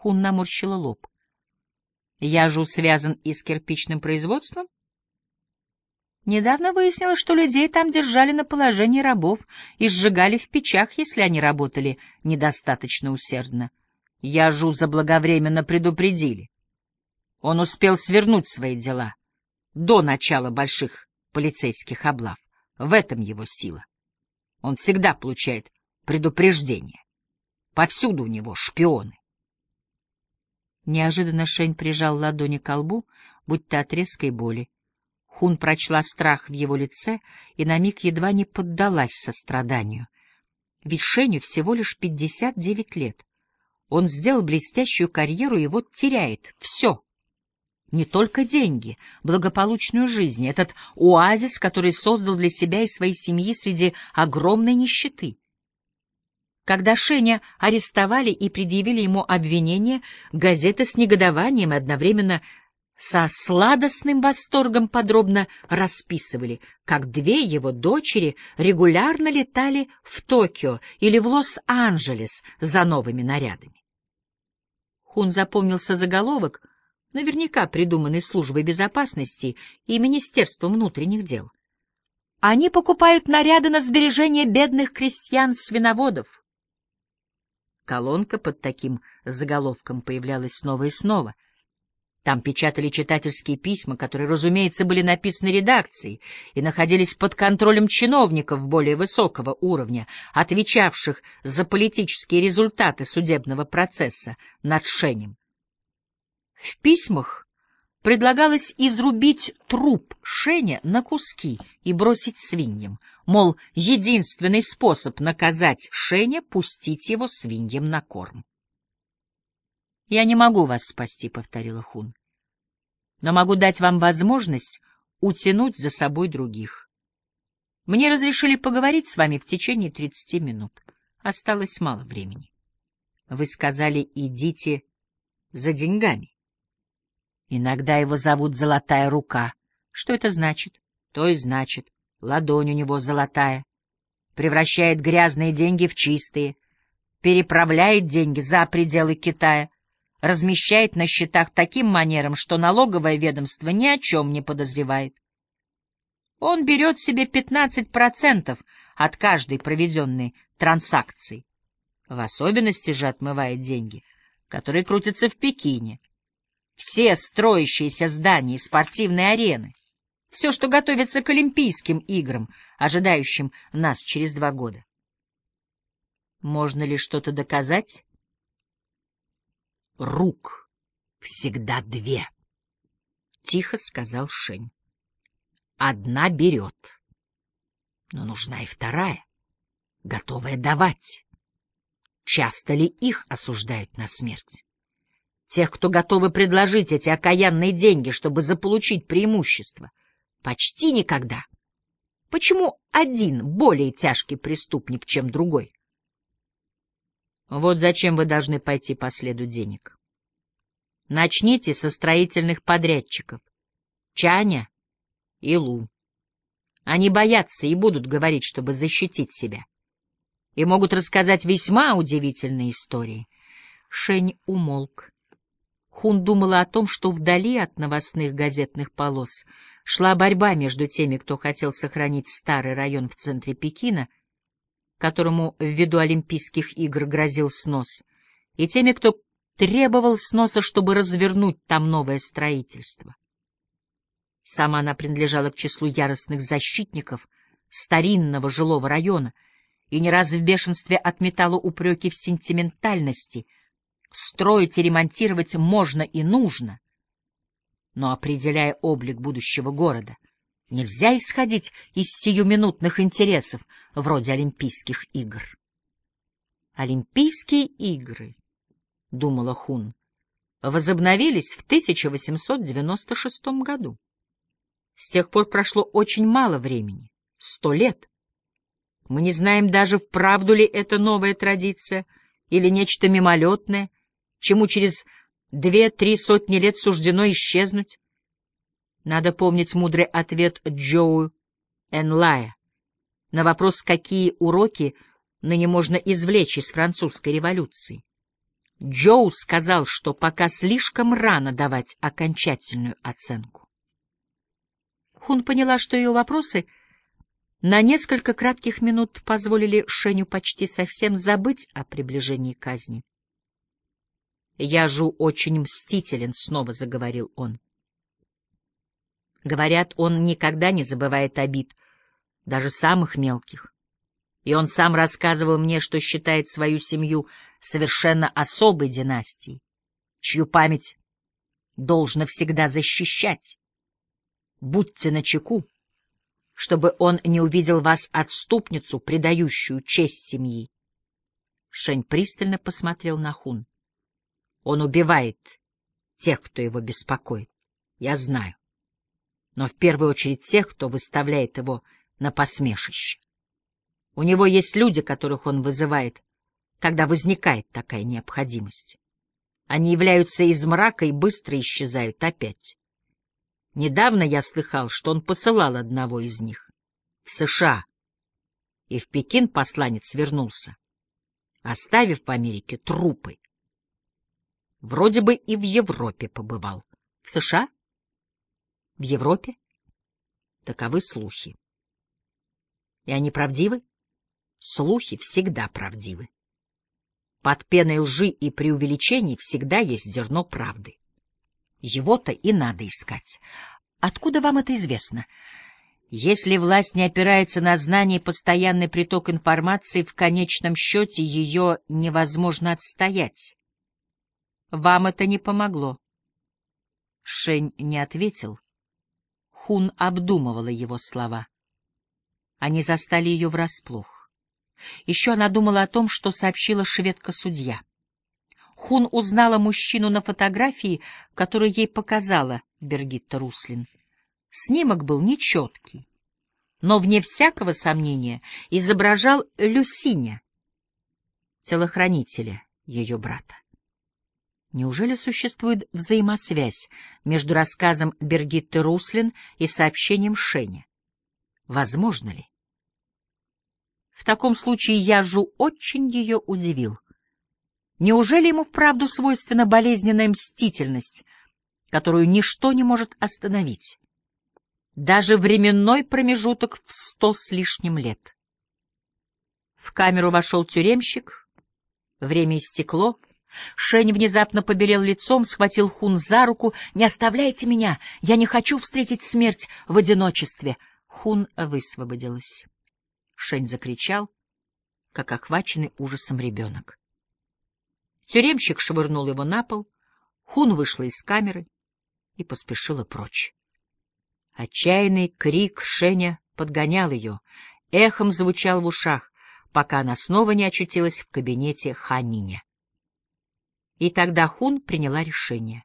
Хун наморщила лоб. Яжу связан и с кирпичным производством? Недавно выяснилось, что людей там держали на положении рабов и сжигали в печах, если они работали недостаточно усердно. Яжу заблаговременно предупредили. Он успел свернуть свои дела до начала больших полицейских облав. В этом его сила. Он всегда получает предупреждение. Повсюду у него шпионы. Неожиданно Шень прижал ладони к лбу, будто от резкой боли. Хун прочла страх в его лице и на миг едва не поддалась состраданию. Ведь Шеню всего лишь пятьдесят девять лет. Он сделал блестящую карьеру и вот теряет все. Не только деньги, благополучную жизнь, этот оазис, который создал для себя и своей семьи среди огромной нищеты. Когда Шеня арестовали и предъявили ему обвинение, газеты с негодованием и одновременно со сладостным восторгом подробно расписывали, как две его дочери регулярно летали в Токио или в Лос-Анджелес за новыми нарядами. Хун запомнился заголовок, наверняка придуманный службой безопасности и Министерством внутренних дел. Они покупают наряды на сбережение бедных крестьян-свиноводов. Колонка под таким заголовком появлялась снова и снова — там печатали читательские письма, которые, разумеется, были написаны редакцией и находились под контролем чиновников более высокого уровня, отвечавших за политические результаты судебного процесса над Шенем. В письмах предлагалось изрубить труп Шеня на куски и бросить свиньям, мол, единственный способ наказать Шеня — пустить его свиньям на корм. «Я не могу вас спасти», — повторила Хун. «Но могу дать вам возможность утянуть за собой других. Мне разрешили поговорить с вами в течение тридцати минут. Осталось мало времени. Вы сказали, идите за деньгами. Иногда его зовут «Золотая рука». Что это значит? То и значит. Ладонь у него золотая. Превращает грязные деньги в чистые. Переправляет деньги за пределы Китая размещает на счетах таким манером, что налоговое ведомство ни о чем не подозревает. Он берет себе 15% от каждой проведенной транзакции. В особенности же отмывает деньги, которые крутятся в Пекине. Все строящиеся здания и спортивные арены, все, что готовится к Олимпийским играм, ожидающим нас через два года. Можно ли что-то доказать? рук всегда две, — тихо сказал Шень. Одна берет, но нужна и вторая, готовая давать. Часто ли их осуждают на смерть? Тех, кто готовы предложить эти окаянные деньги, чтобы заполучить преимущество? Почти никогда. Почему один более тяжкий преступник, чем другой? Вот зачем вы должны пойти по следу денег. Начните со строительных подрядчиков. Чаня и Лу. Они боятся и будут говорить, чтобы защитить себя. И могут рассказать весьма удивительные истории. Шень умолк. Хун думала о том, что вдали от новостных газетных полос шла борьба между теми, кто хотел сохранить старый район в центре Пекина — которому ввиду Олимпийских игр грозил снос, и теми, кто требовал сноса, чтобы развернуть там новое строительство. Сама она принадлежала к числу яростных защитников старинного жилого района и не раз в бешенстве отметала упреки в сентиментальности. Строить и ремонтировать можно и нужно, но определяя облик будущего города — Нельзя исходить из сиюминутных интересов, вроде Олимпийских игр. Олимпийские игры, — думала Хун, — возобновились в 1896 году. С тех пор прошло очень мало времени — сто лет. Мы не знаем даже, вправду ли это новая традиция или нечто мимолетное, чему через две-три сотни лет суждено исчезнуть. Надо помнить мудрый ответ Джоу Энлая на вопрос, какие уроки ныне можно извлечь из французской революции. Джоу сказал, что пока слишком рано давать окончательную оценку. Хун поняла, что ее вопросы на несколько кратких минут позволили Шеню почти совсем забыть о приближении казни. «Я жу очень мстителен», — снова заговорил он. Говорят, он никогда не забывает обид, даже самых мелких. И он сам рассказывал мне, что считает свою семью совершенно особой династией, чью память должно всегда защищать. Будьте начеку, чтобы он не увидел вас отступницу, предающую честь семьи. Шень пристально посмотрел на Хун. Он убивает тех, кто его беспокоит. Я знаю. Но в первую очередь тех, кто выставляет его на посмешище. У него есть люди, которых он вызывает, когда возникает такая необходимость. Они являются из мрака и быстро исчезают опять. Недавно я слыхал, что он посылал одного из них в США, и в Пекин посланец вернулся, оставив в Америке трупы. Вроде бы и в Европе побывал. В США? В Европе? Таковы слухи. И они правдивы? Слухи всегда правдивы. Под пеной лжи и преувеличений всегда есть зерно правды. Его-то и надо искать. Откуда вам это известно? Если власть не опирается на знание и постоянный приток информации, в конечном счете ее невозможно отстоять. Вам это не помогло. Шень не ответил. Хун обдумывала его слова. Они застали ее врасплох. Еще она думала о том, что сообщила шведка-судья. Хун узнала мужчину на фотографии, которую ей показала Бергитта Руслин. Снимок был нечеткий, но, вне всякого сомнения, изображал Люсиня, телохранителя ее брата. Неужели существует взаимосвязь между рассказом Бергитты Руслин и сообщением Шеня? Возможно ли? В таком случае Яжу очень ее удивил. Неужели ему вправду свойственна болезненная мстительность, которую ничто не может остановить? Даже временной промежуток в сто с лишним лет. В камеру вошел тюремщик, время истекло, Шень внезапно побелел лицом, схватил Хун за руку. «Не оставляйте меня! Я не хочу встретить смерть в одиночестве!» Хун высвободилась. Шень закричал, как охваченный ужасом ребенок. Тюремщик швырнул его на пол, Хун вышла из камеры и поспешила прочь. Отчаянный крик Шеня подгонял ее, эхом звучал в ушах, пока она снова не очутилась в кабинете Ханиня. И тогда Хун приняла решение.